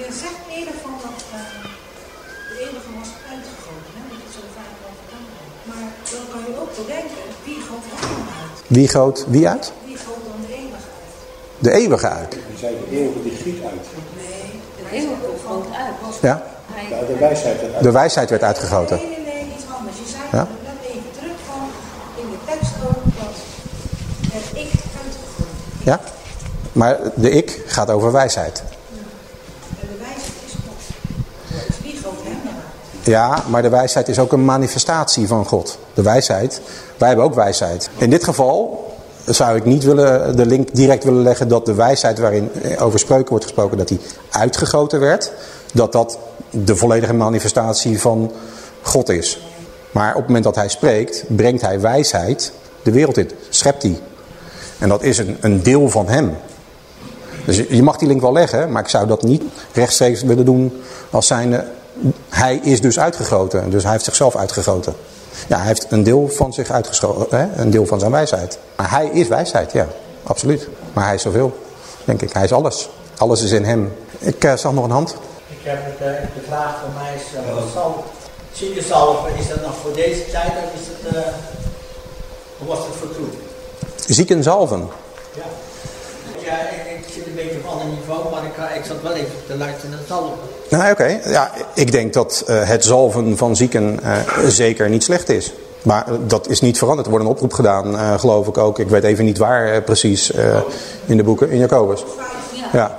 Je zegt eerder van dat uh, de eeuwige was uitgegoten, hè? dat is zo vaak al verteld. Maar dan kan je ook bedenken, wie goot hem dan uit? Wie goot wie uit? Wie goot dan de eeuwige uit? De eeuwige uit. Je zei de eeuwige die giet uit. Nee, de eeuwige goot uit. Ja? Ja, de wijsheid werd uit. De wijsheid werd uitgegoten. Nee, nee, nee, iets anders. Je zei Ja? er net even terug van, in de tekst ook, dat het ik uitgegooid. Ja? Maar de ik gaat over wijsheid. En de wijsheid is God. Dus wie goot hem dan uit? Ja, maar de wijsheid is ook een manifestatie van God. De wijsheid, wij hebben ook wijsheid. In dit geval zou ik niet willen, de link direct willen leggen dat de wijsheid waarin over spreuken wordt gesproken, dat die uitgegoten werd. Dat dat de volledige manifestatie van God is. Maar op het moment dat hij spreekt, brengt hij wijsheid de wereld in. Schept hij. En dat is een, een deel van hem. Dus je mag die link wel leggen, maar ik zou dat niet rechtstreeks willen doen als zijnde... Hij is dus uitgegoten, dus hij heeft zichzelf uitgegoten. Ja, hij heeft een deel van zich uitgeschoten, hè? een deel van zijn wijsheid. Maar hij is wijsheid, ja, absoluut. Maar hij is zoveel, denk ik. Hij is alles. Alles is in hem. Ik uh, zag nog een hand. Ik heb het, uh, de vraag van mij is, uh, zal, ziekenzalven, is dat nog voor deze tijd of is het, hoe was het voor toen? Zieken zalven. Ja. Ja, ik, zit een beetje op een ander niveau, maar ik, ik zat wel even te luisteren naar het zalven. Nou, oké. Ja, ik denk dat uh, het zalven van zieken uh, zeker niet slecht is. Maar uh, dat is niet veranderd. Er wordt een oproep gedaan, geloof ik ook. Ik weet even niet waar precies in de boeken. In Jacobus. Ja.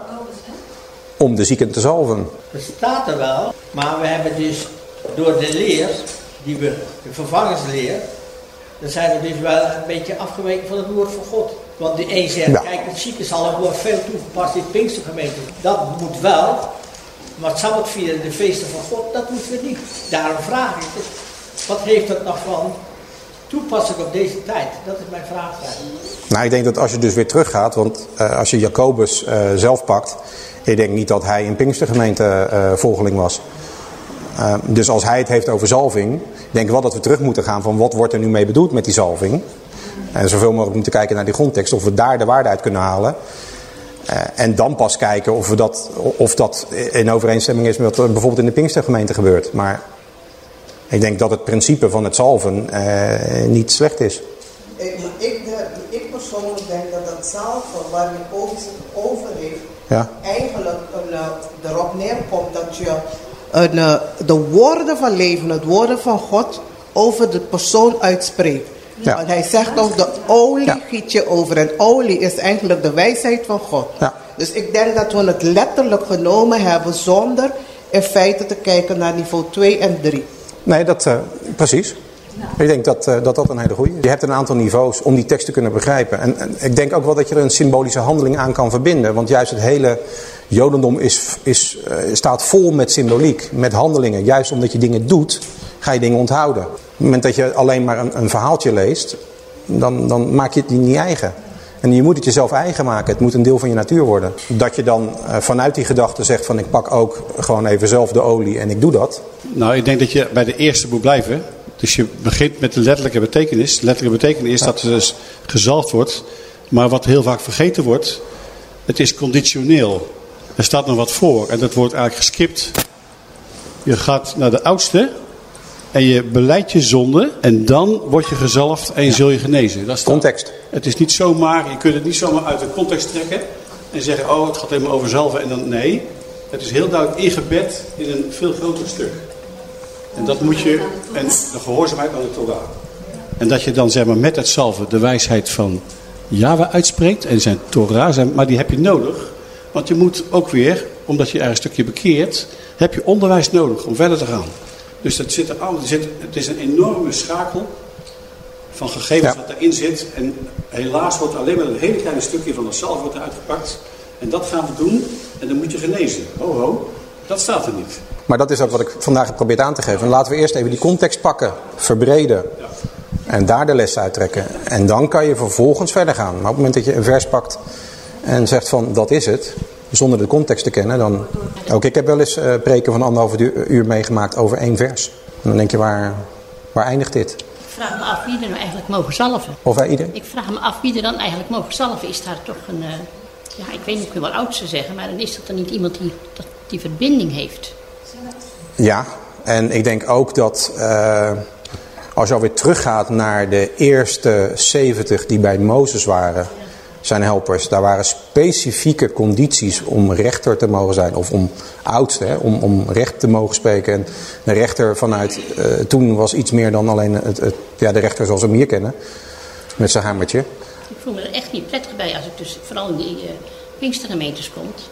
Om de zieken te zalven. Dat staat er wel, maar we hebben dus door de leer, die we, de vervangersleer, dan zijn we dus wel een beetje afgeweken van het woord van God. Want de een zegt, ja. kijk, het ziekenzalf wordt veel toegepast in Pinkstergemeente. Dat moet wel, maar het Sabbat vieren, de feesten van God, dat moeten we niet. Daarom vraag ik, dus, wat heeft dat nog van toepassing op deze tijd? Dat is mijn vraag. Nou, ik denk dat als je dus weer teruggaat, want uh, als je Jacobus uh, zelf pakt, ik denk niet dat hij in Pinkstergemeente uh, volgeling was. Uh, dus als hij het heeft over zalving, denk ik wel dat we terug moeten gaan van wat wordt er nu mee bedoeld met die zalving. En zoveel mogelijk moeten kijken naar die grondtekst, of we daar de waarde uit kunnen halen. Uh, en dan pas kijken of, we dat, of dat in overeenstemming is met wat er bijvoorbeeld in de Pinkstergemeente gebeurt. Maar ik denk dat het principe van het zalven uh, niet slecht is. Ik, ik, persoonlijk denk dat het zalven waar je over heeft, ja. eigenlijk erop neerkomt dat je een, uh, de woorden van leven, het woorden van God, over de persoon uitspreekt. Ja. Want hij zegt ook, de olie Ja. giet je over. En olie is eigenlijk de wijsheid van God. Ja. Dus ik denk dat we het letterlijk genomen hebben zonder in feite te kijken naar niveau 2 en 3. Nee, dat, uh, precies. Ik denk dat, uh, dat dat een hele goede is. Je hebt een aantal niveaus om die tekst te kunnen begrijpen. En, ik denk ook wel dat je er een symbolische handeling aan kan verbinden. Want juist het hele Jodendom is, is, uh, staat vol met symboliek, met handelingen. Juist omdat je dingen doet, ga je dingen onthouden. Op het moment dat je alleen maar een, een verhaaltje leest, dan, dan maak je het niet eigen. En je moet het jezelf eigen maken. Het moet een deel van je natuur worden. Dat je dan uh, vanuit die gedachte zegt van ik pak ook gewoon even zelf de olie en ik doe dat. Nou, ik denk dat je bij de eerste moet blijven. Dus je begint met de letterlijke betekenis. De letterlijke betekenis is dat er dus gezalfd wordt. Maar wat heel vaak vergeten wordt, het is conditioneel. Er staat nog wat voor en dat wordt eigenlijk geskipt. Je gaat naar de oudste en je beleidt je zonde en dan word je gezalfd en je ja. zul je genezen. Dat is Context. Het is niet zomaar, je kunt het niet zomaar uit de context trekken en zeggen, oh het gaat helemaal over zalven en dan nee. Het is heel duidelijk ingebed in een veel groter stuk. En dat moet je, en de gehoorzaamheid aan de Torah. En dat je dan zeg maar met het salven de wijsheid van Yahweh uitspreekt en zijn Torah, zijn, maar die heb je nodig. Want je moet ook weer, omdat je er een stukje bekeert, heb je onderwijs nodig om verder te gaan. Dus dat zit er al, zit, het is een enorme schakel van gegevens ja. wat erin zit. En helaas wordt alleen maar een hele kleine stukje van de salve wordt uitgepakt. En dat gaan we doen en dan moet je genezen. Ho ho, dat staat er niet. Maar dat is ook wat ik vandaag heb geprobeerd aan te geven. En laten we eerst even die context pakken, verbreden. En daar de les uittrekken. En dan kan je vervolgens verder gaan. Maar op het moment dat je een vers pakt en zegt van dat is het. Zonder de context te kennen. Dan... Ook ik heb wel eens uh, preken van anderhalf uur, uur meegemaakt over één vers. En dan denk je waar, waar eindigt dit? Ik vraag me af wie er nou eigenlijk mogen zalven. Of wij ieder? Ik vraag me af wie er dan eigenlijk mogen zalven. Is daar toch een... Uh, ja, ik weet niet, ik wil wel oud ze zeggen. Maar dan is dat dan niet iemand die dat die verbinding heeft. Ja, en ik denk ook dat uh, als je alweer teruggaat naar de eerste 70 die bij Mozes waren, zijn helpers, daar waren specifieke condities om rechter te mogen zijn, of om oudste, hè, om, om recht te mogen spreken. En de rechter vanuit uh, toen was iets meer dan alleen het, het, ja, de rechter zoals we hem hier kennen, met zijn hamertje. Ik voel me er echt niet prettig bij als ik dus vooral in die uh, Pinkstergemeentes komt.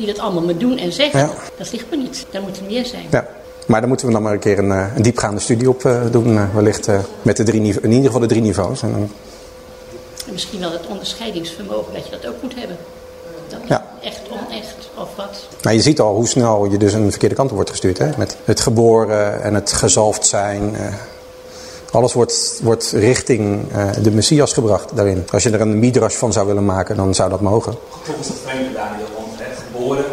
Die dat allemaal me doen en zeggen. Ja. Dat ligt me niet. Daar moet er meer zijn. Ja. Maar daar moeten we dan maar een keer een, een diepgaande studie op uh, doen. Uh, wellicht uh, met de drie in ieder geval de drie niveaus. En, en, misschien wel het onderscheidingsvermogen dat je dat ook moet hebben. Dat ja. Echt onecht of wat. Nou, je ziet al hoe snel je dus een verkeerde kant op wordt gestuurd. Hè? Met het geboren en het gezalfd zijn. Alles wordt, wordt richting de Messias gebracht daarin. Als je er een midrash van zou willen maken, dan zou dat mogen. Toch is dat vreemde Daniel, het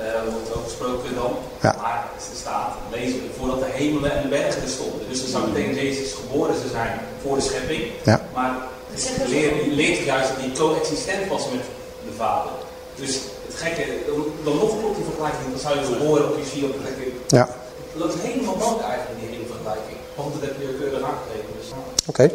geboren wordt ook gesproken dan. Ja. Maar er staat, lezen we, voordat de hemelen en de bergen er stonden. Dus dan zou betekenen dat Jezus geboren zou zijn voor de schepping. Ja. Maar het leert, leert juist dat hij coexistent was met de Vader. Dus het gekke, dan nog klopt die vergelijking, dan zou je geboren op je vier op plekken. Ja. Dat is helemaal bank eigenlijk, die hele vergelijking. Want dat heb je keurig aangegeven. Dus. Oké. Okay.